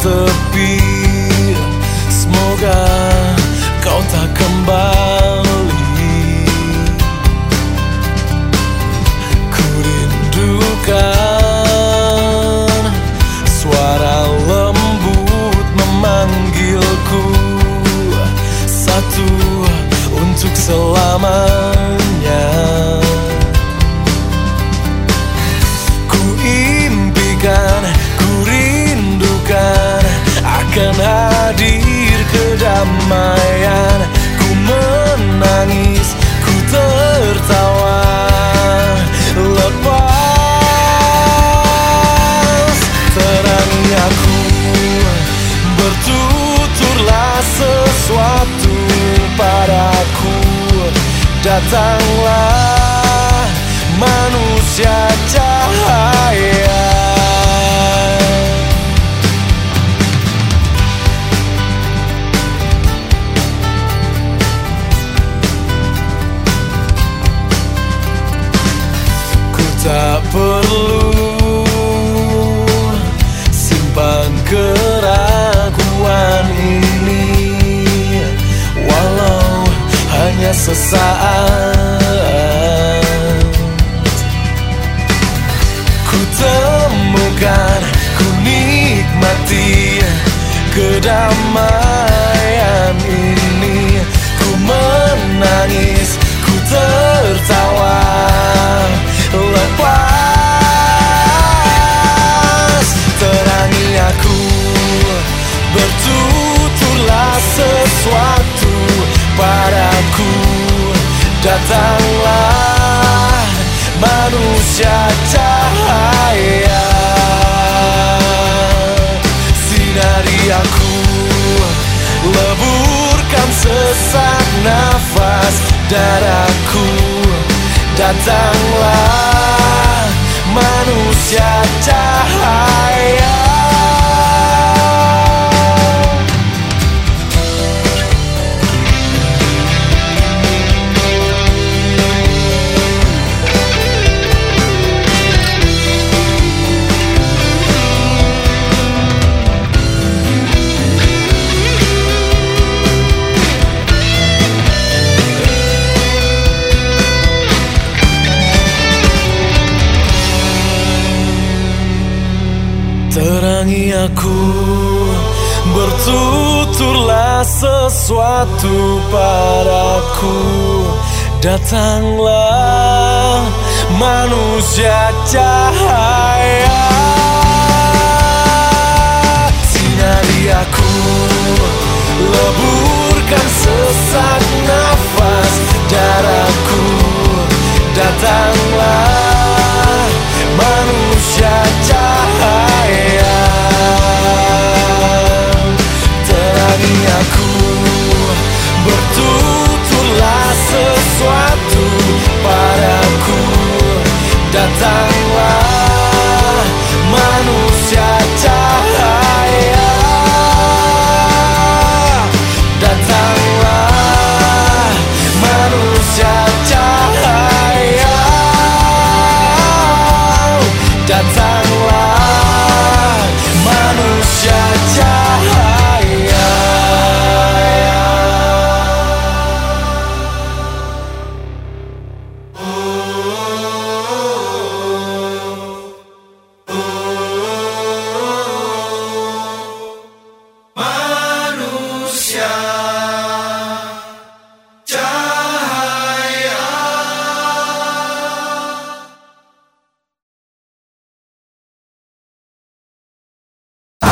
tepi Semoga kau tak kembali kedamaian Ku menangis, ku tertawa. Lepas terangi aku Bertuturlah sesuatu padaku. Datanglah sesaat. Ku temukan, ku nikmati kedamaian Datanglah manusia cahaya. Sinari aku Leburkan sesak nafas daraku Datanglah manusia cahaya Terangi aku. Bertuturlah sesuatu padaku. Datanglah manusia cahaya. Sinari aku. Leburkan sesak nafas Daraku datanglah